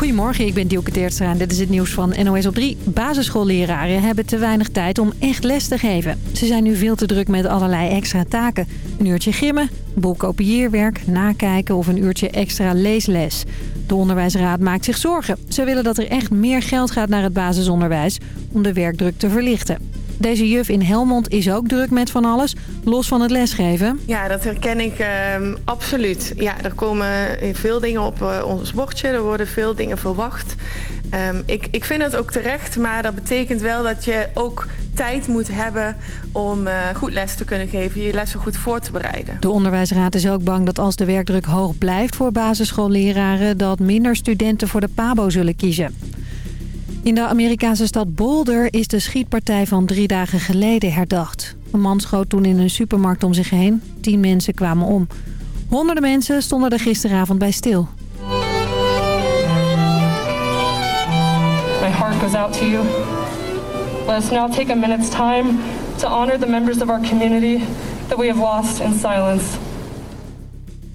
Goedemorgen, ik ben Dielke Teertstra en dit is het nieuws van NOS op 3. Basisschoolleraren hebben te weinig tijd om echt les te geven. Ze zijn nu veel te druk met allerlei extra taken. Een uurtje gimmen, boelkopieerwerk, nakijken of een uurtje extra leesles. De onderwijsraad maakt zich zorgen. Ze willen dat er echt meer geld gaat naar het basisonderwijs om de werkdruk te verlichten. Deze juf in Helmond is ook druk met van alles, los van het lesgeven. Ja, dat herken ik ehm, absoluut. Ja, er komen veel dingen op uh, ons bordje, er worden veel dingen verwacht. Um, ik, ik vind het ook terecht, maar dat betekent wel dat je ook tijd moet hebben om uh, goed les te kunnen geven, je lessen goed voor te bereiden. De onderwijsraad is ook bang dat als de werkdruk hoog blijft voor basisschoolleraren, dat minder studenten voor de PABO zullen kiezen. In de Amerikaanse stad Boulder is de schietpartij van drie dagen geleden herdacht. Een man schoot toen in een supermarkt om zich heen. Tien mensen kwamen om. Honderden mensen stonden er gisteravond bij stil. My heart goes out to you. Let's now take a minute's time to honor the members of our community that we have lost in silence.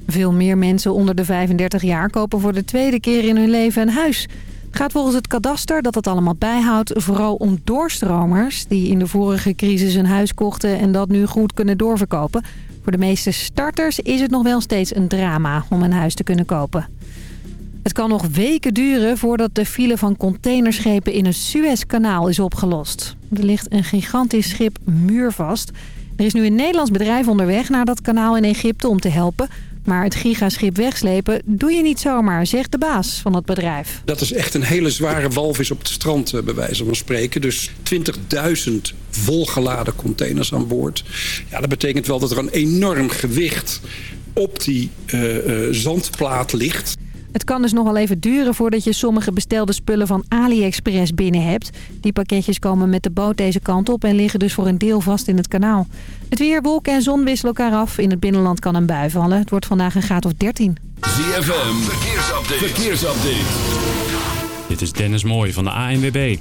Veel meer mensen onder de 35 jaar kopen voor de tweede keer in hun leven een huis gaat volgens het kadaster dat het allemaal bijhoudt vooral om doorstromers... die in de vorige crisis een huis kochten en dat nu goed kunnen doorverkopen. Voor de meeste starters is het nog wel steeds een drama om een huis te kunnen kopen. Het kan nog weken duren voordat de file van containerschepen in het Suezkanaal is opgelost. Er ligt een gigantisch schip muurvast. Er is nu een Nederlands bedrijf onderweg naar dat kanaal in Egypte om te helpen... Maar het gigaschip wegslepen doe je niet zomaar, zegt de baas van het bedrijf. Dat is echt een hele zware walvis op het strand, eh, bij wijze van spreken. Dus 20.000 volgeladen containers aan boord. Ja, dat betekent wel dat er een enorm gewicht op die uh, uh, zandplaat ligt. Het kan dus nog wel even duren voordat je sommige bestelde spullen van AliExpress binnen hebt. Die pakketjes komen met de boot deze kant op en liggen dus voor een deel vast in het kanaal. Het weer, wolken en zon wisselen elkaar af. In het binnenland kan een bui vallen. Het wordt vandaag een graad of 13. ZFM, verkeersupdate. verkeersupdate. Dit is Dennis Mooij van de ANWB.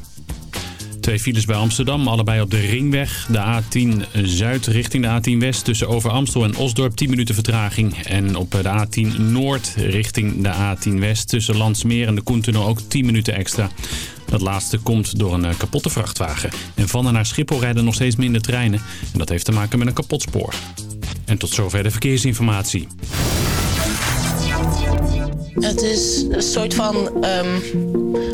Twee files bij Amsterdam, allebei op de ringweg. De A10 Zuid richting de A10 West tussen Over Amstel en Osdorp 10 minuten vertraging. En op de A10 Noord richting de A10 West tussen Landsmeer en de Koentunnel ook 10 minuten extra. Dat laatste komt door een kapotte vrachtwagen. En van en naar Schiphol rijden nog steeds minder treinen. En dat heeft te maken met een kapot spoor. En tot zover de verkeersinformatie. Het is een soort van... Um,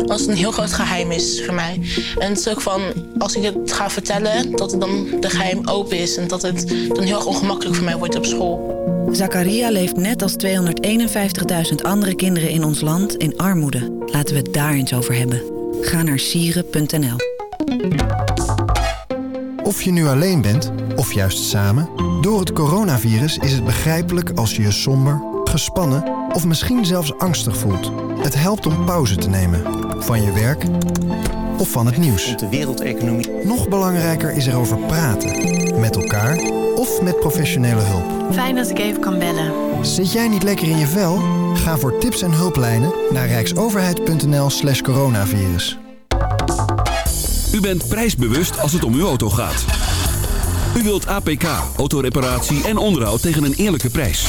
als het een heel groot geheim is voor mij. En het is ook van, als ik het ga vertellen... dat het dan de geheim open is. En dat het dan heel erg ongemakkelijk voor mij wordt op school. Zakaria leeft net als 251.000 andere kinderen in ons land in armoede. Laten we het daar eens over hebben. Ga naar sieren.nl Of je nu alleen bent, of juist samen... door het coronavirus is het begrijpelijk als je je somber, gespannen of misschien zelfs angstig voelt. Het helpt om pauze te nemen. Van je werk of van het nieuws. De wereldeconomie. Nog belangrijker is erover praten. Met elkaar of met professionele hulp. Fijn als ik even kan bellen. Zit jij niet lekker in je vel? Ga voor tips en hulplijnen naar rijksoverheid.nl slash coronavirus. U bent prijsbewust als het om uw auto gaat. U wilt APK, autoreparatie en onderhoud tegen een eerlijke prijs.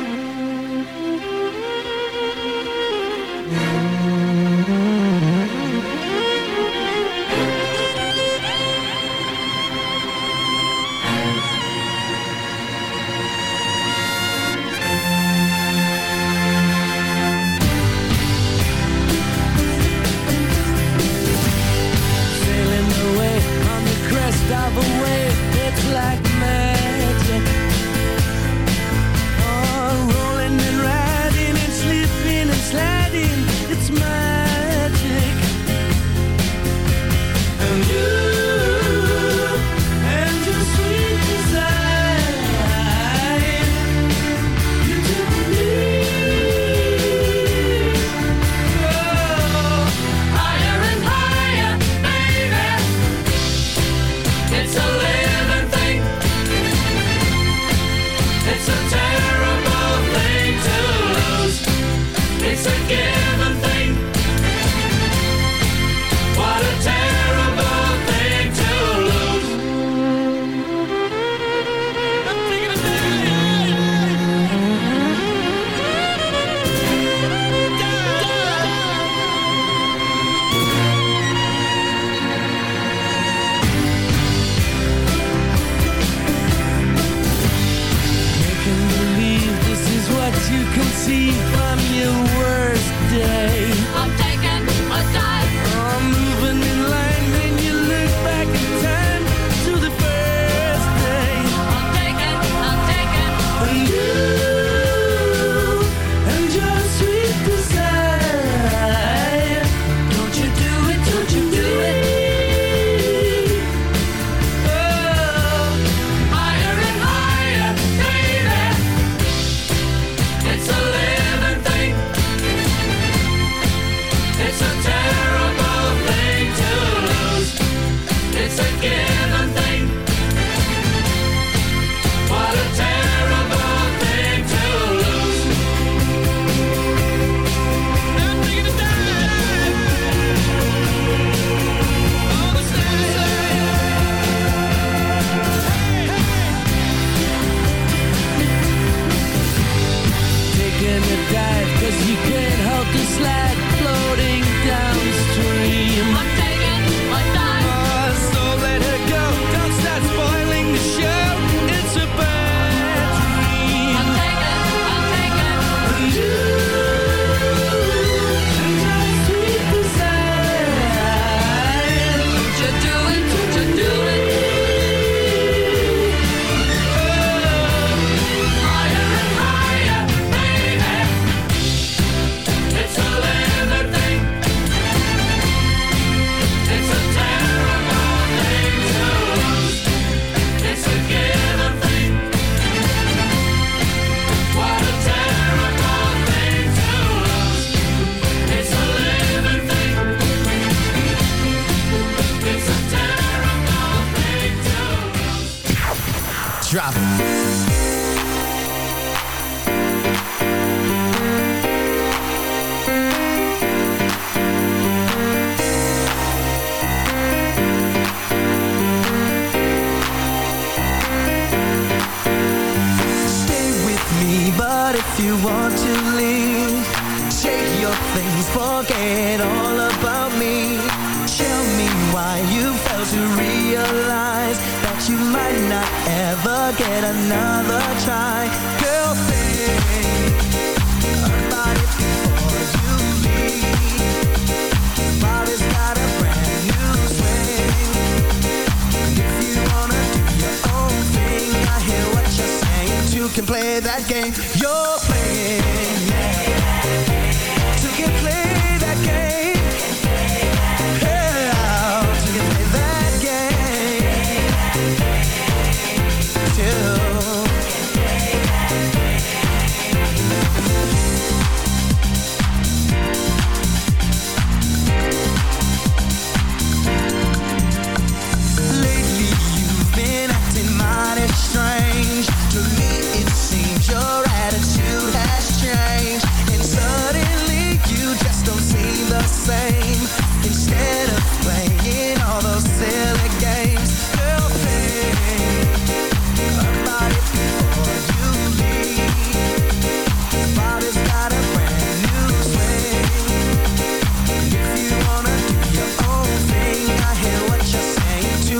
see from your world.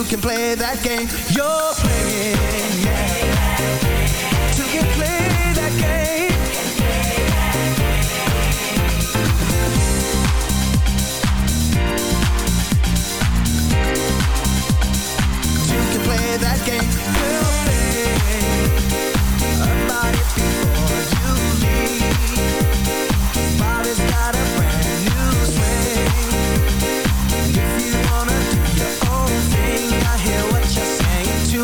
you can play that game you're playing. Yeah.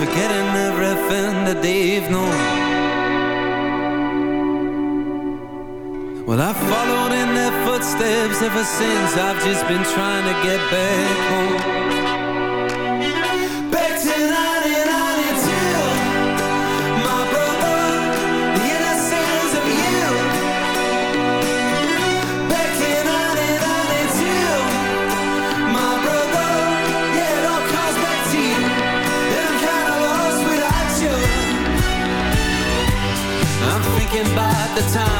forgetting everything that they've known. Well, I've followed in their footsteps ever since. I've just been trying to get back home. Back to 1992. My brother, the innocence of you. Back 1992. My brother, yeah, it all comes back to you. And I'm kinda lost without you. I'm the times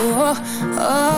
oh, oh,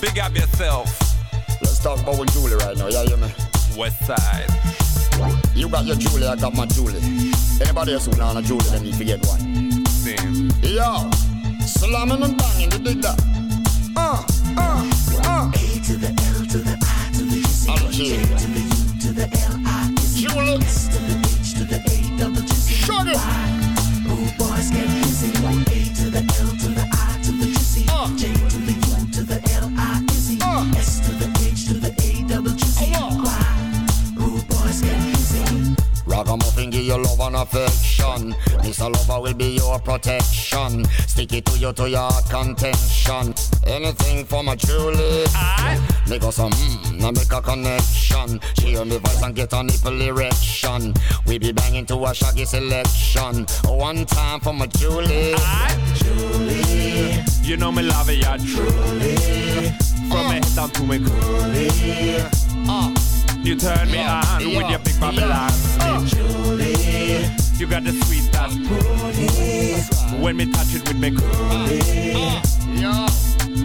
Big up yourself. Let's talk about with Julie right now, yeah, hear me? West side. You got your Julie, I got my Julie. Anybody else who know a Julie, they need to get one. Same. Yo, slamming and banging, you dig that? Uh, uh, uh. A to the L to the I to the G. On the to the U to the L I Julie. S to the H to the A double G. Shut it. Oh, boys get busy. A to the L to the I Ragamuffin give you love and affection. Mr. Lover will be your protection. Stick it to you to your contention. Anything for my Julie. Make us some mm, now make a connection. She hear me voice and get a nipple erection. We be banging to a shaggy selection. One time for my Julie. Julie. You know me love ya yeah, truly. From me head down to me coolie. Uh. You turn me on with your big Babylon spit. You got the sweet ass When me touch it with me coolie.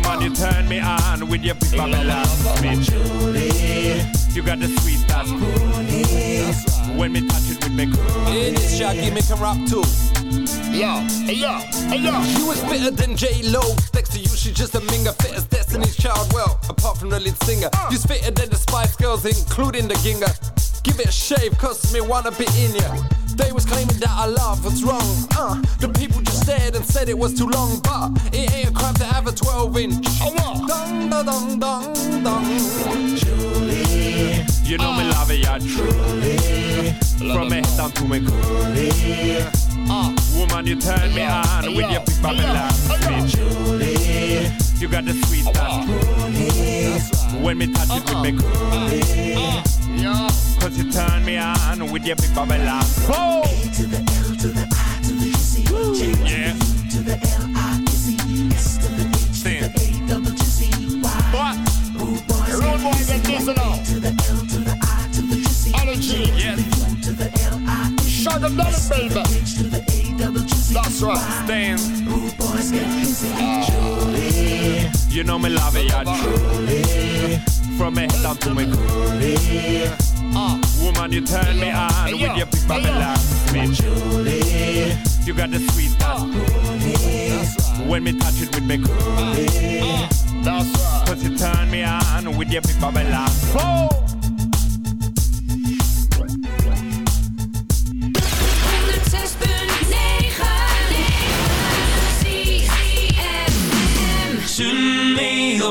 woman, you turn me on with your big Babylon spit. You got the sweet ass coolie. When me touch it with me coolie. Hey, this Shaggy make him rap too. Yo, hey yo, hey yo. You is better than J Lo. Next to you, she just a minga fit as Destiny's Child, well, apart from the lead singer. Uh. You fitter than the Spice Girls, including the Ginger. Give it a shave, cause me wanna be in ya. They was claiming that our love was wrong. Uh, the people just stared and said it was too long, but it ain't a crime to have a 12 inch. Dong, dong, dong, dong, dong. Julie, you know me love it, yeah, truly. From me head down to me coolie. Uh, woman, you turn me on with your big Babylon speech. Julie, you got the sweet touch. When me touch it with me coolie. Cause you turn me on with your big Babylon. Oh! A to the L to the I to the Z. Yeah. To the L I Z S to the H to the A double G Z Y. What? Rude boys. Rude boys get this now. To the L to the I to the G Z. Yeah. To the L I Shut them down, baby. H to the A double G Z. That's right. Stand. Rude boys get busy. Julie. You know me love it, yeah, truly. From me head down to me coolie. Uh, woman, you turn me on with your big Babylon speech. Julie, you got the sweet touch. When me touch it with me coolie. That's right. Cause you turn me on with your big Babylon. Oh!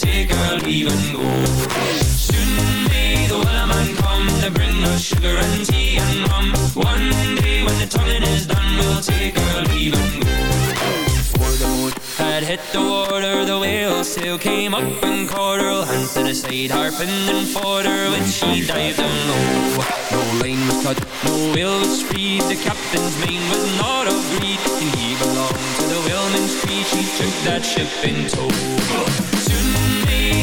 Take leave and go. Soon may the wellerman come to bring us sugar and tea and rum. One day when the tonguing is done, we'll take leave and go. The boat had hit the water, the whale sail came up and caught her. Hand to the side, harping and fought her when she dived down low. No line was cut, no whale was freed. The captain's mane was not of greed, and he belonged to the whaleman's creed. She took that ship in tow.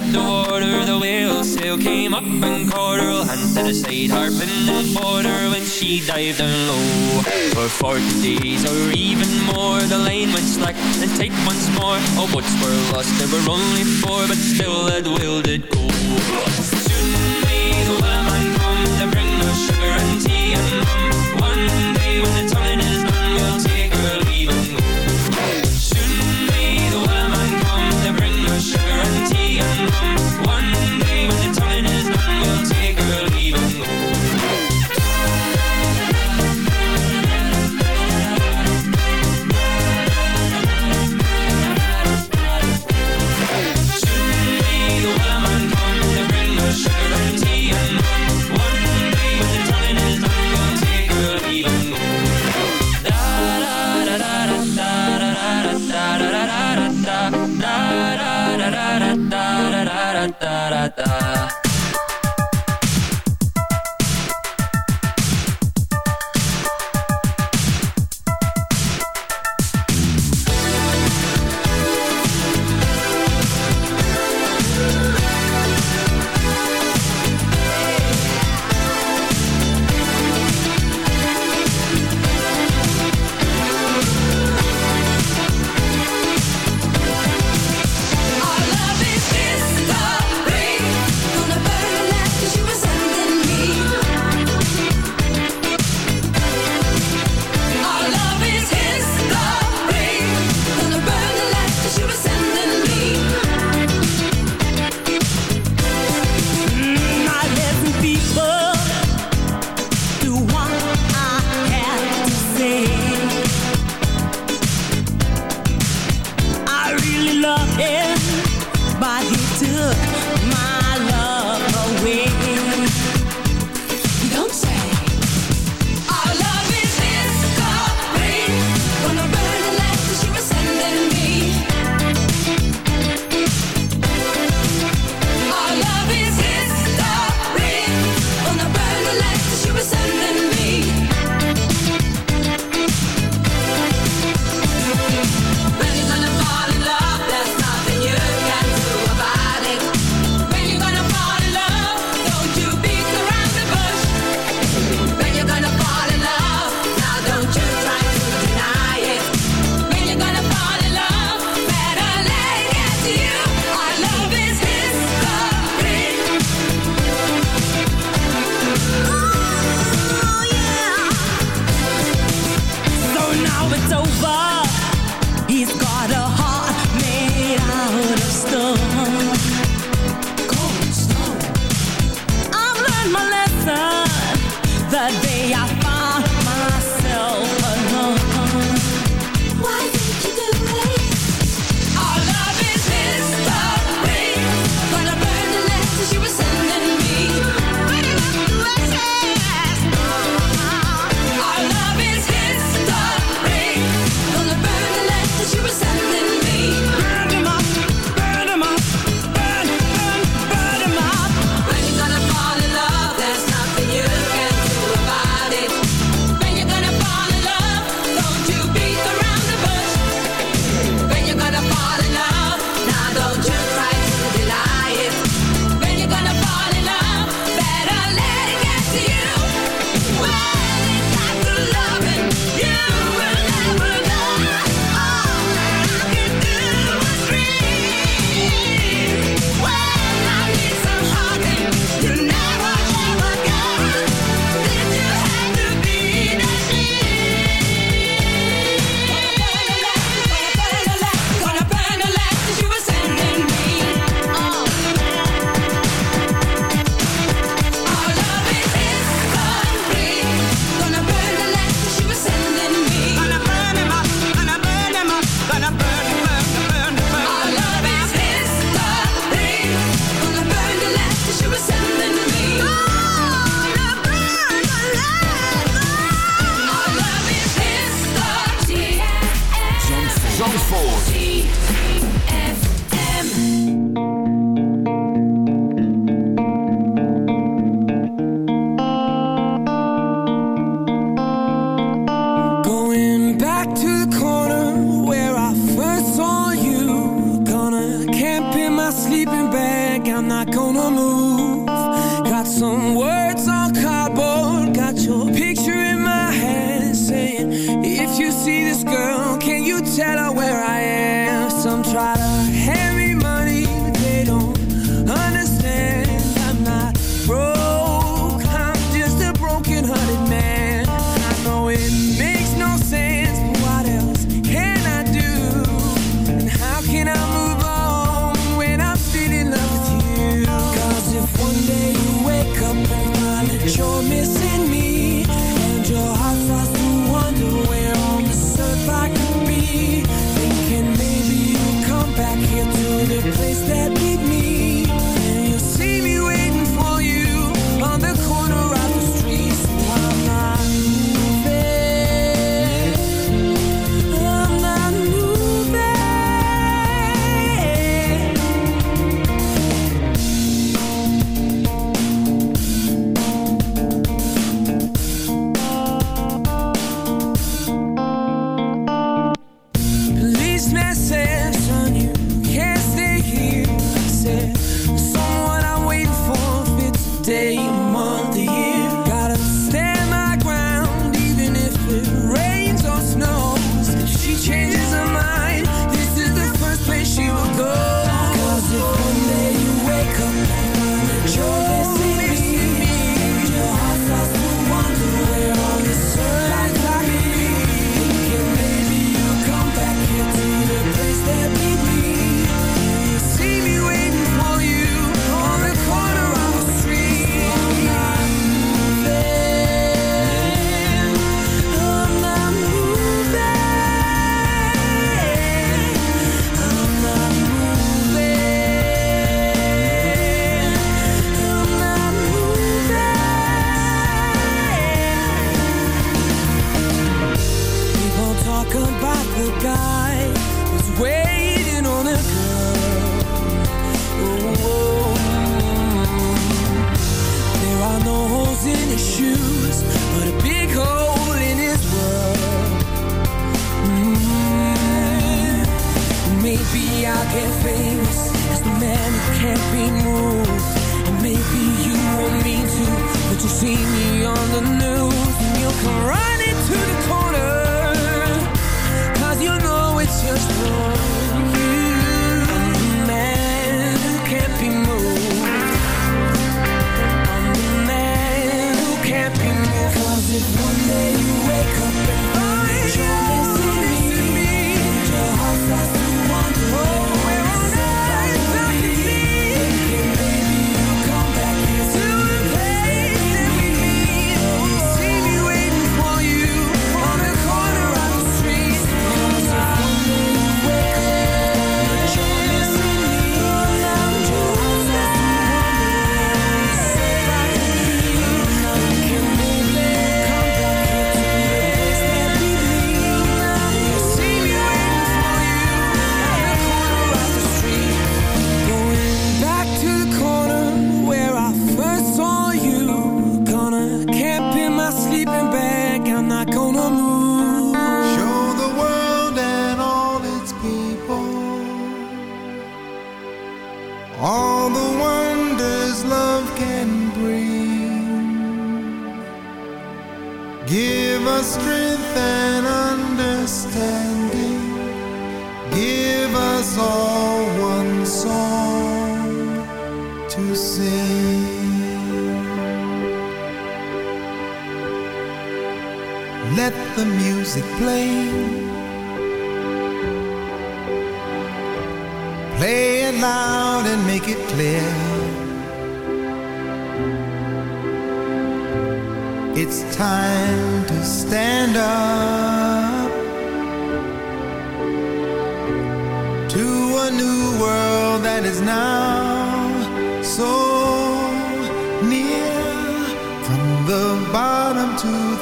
Hit the water, the whale sail came up and caught her. Hand to the side, harping fought her when she dived down low. For forty days or even more, the line went slack and tight once more. All boats were lost, there were only four, but still that whale did go. Soon may the wellerman come to bring us sugar and tea and rum. One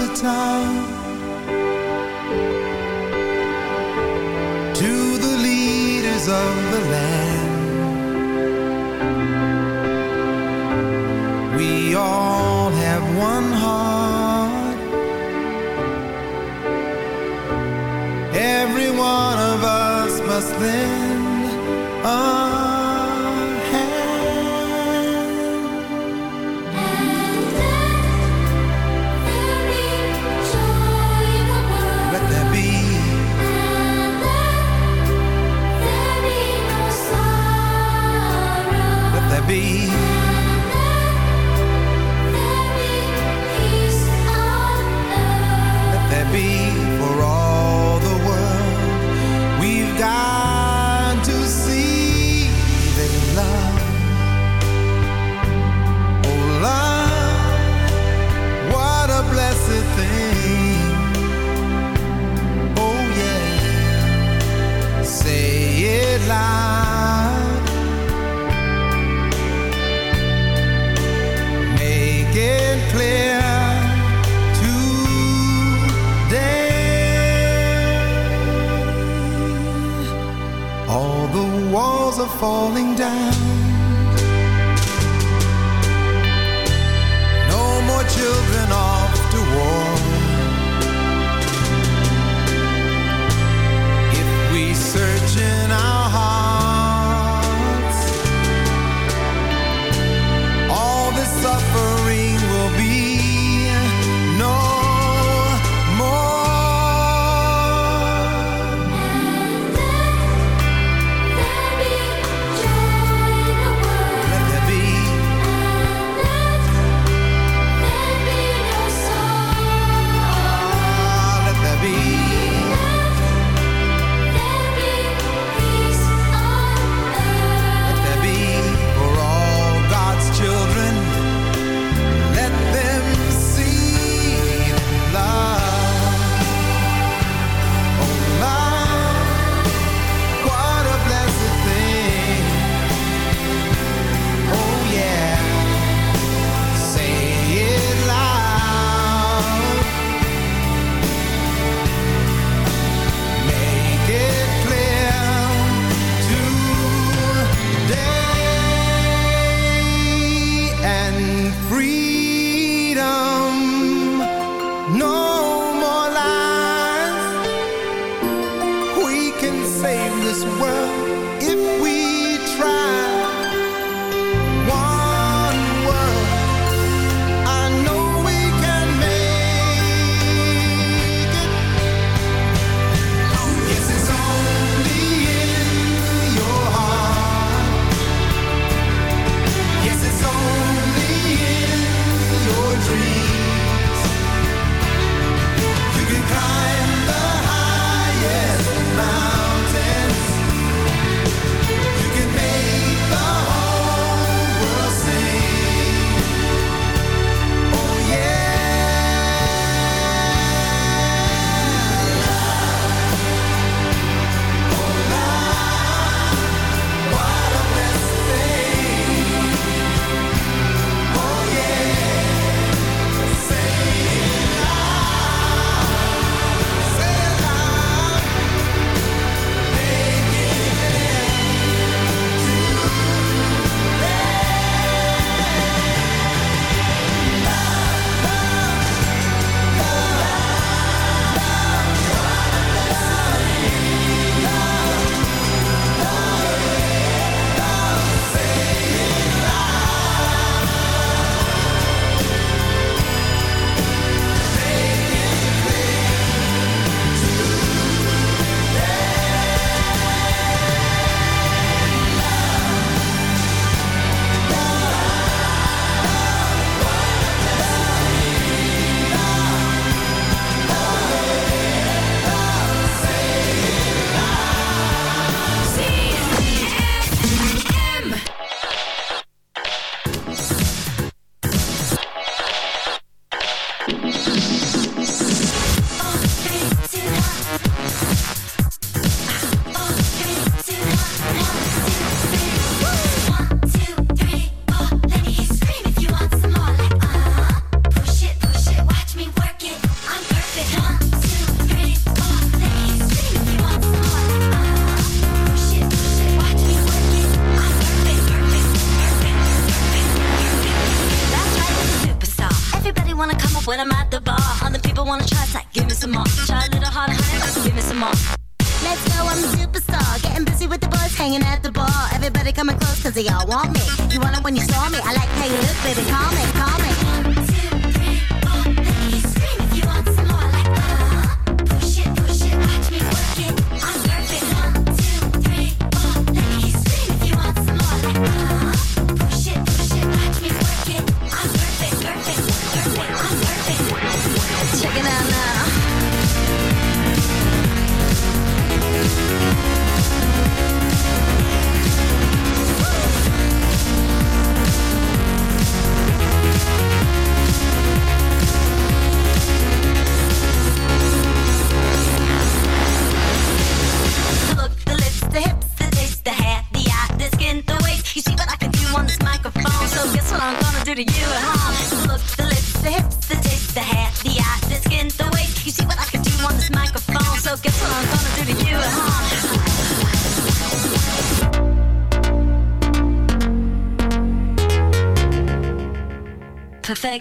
the town To the leaders of the land. We all have one heart. Every one of us must lend falling down.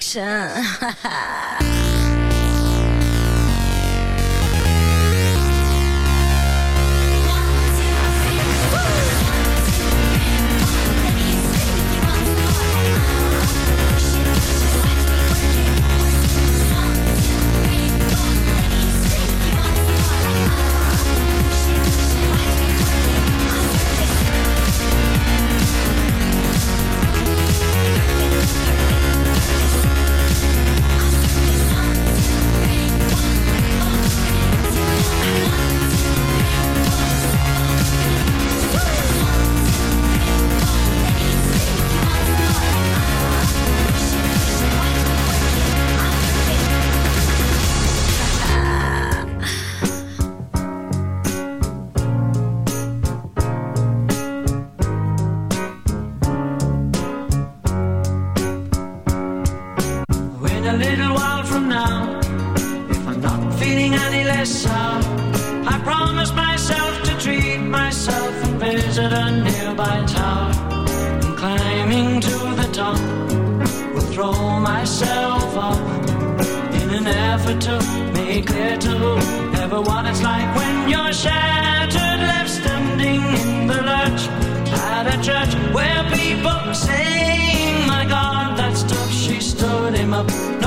神，哈哈。Any less sour, I promise myself to treat myself and visit a nearby tower. And climbing to the top, will throw myself off in an effort to make clear to whoever what it's like when you're shattered, left standing in the lurch at a church where people saying, My God, that stuff she stood him up. No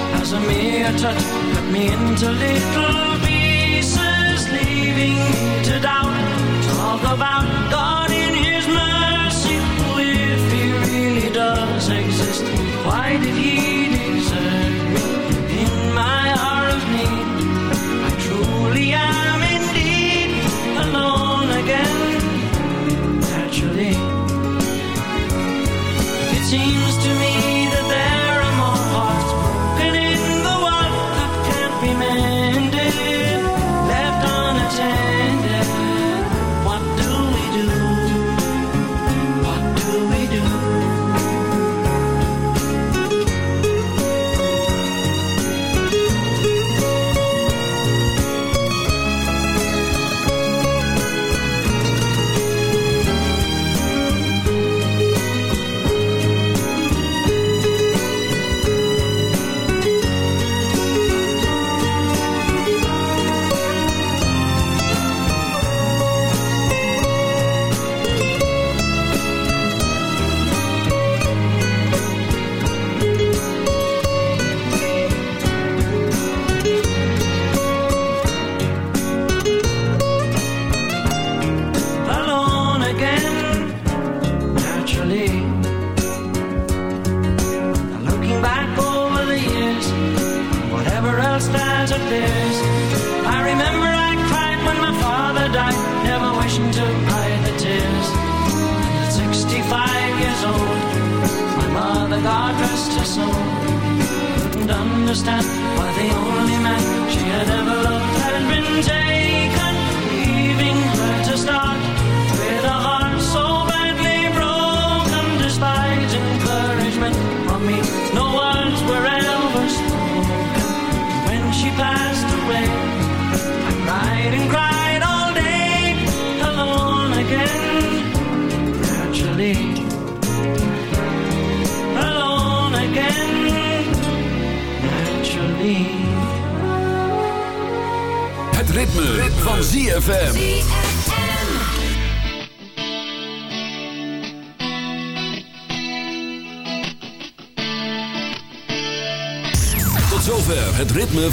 as a mere touch, cut me into little pieces, leaving to doubt. Talk about God in His mercy, if He really does exist. Why did He